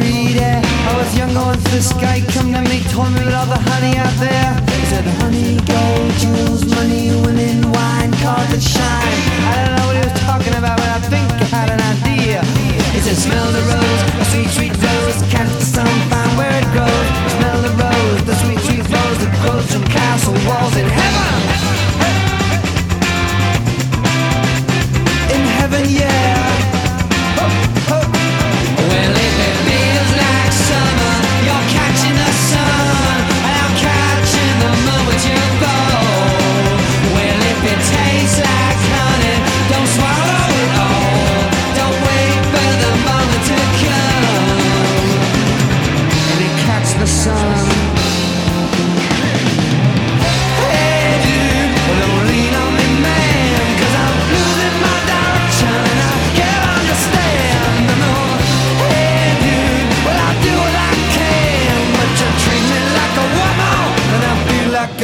greedy. I was young, once, this guy. Come to me, told me love the honey out there. He said, honey, gold, jewels, money, women,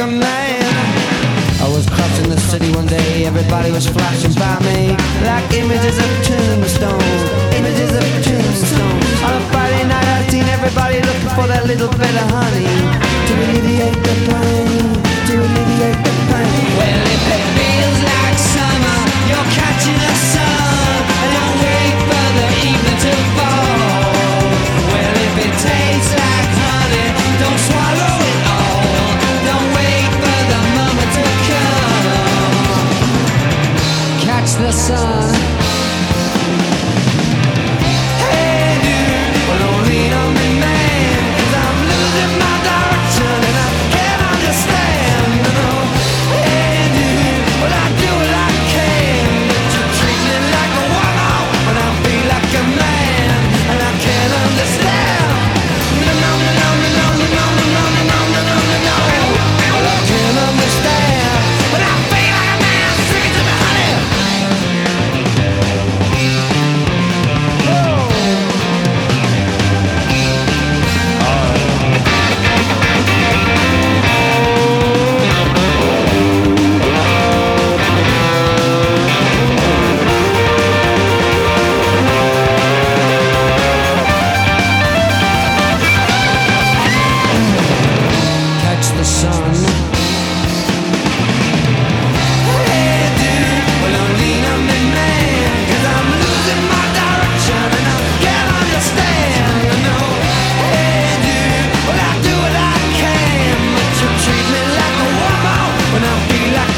I was crossing the city one day, everybody was flashing by me.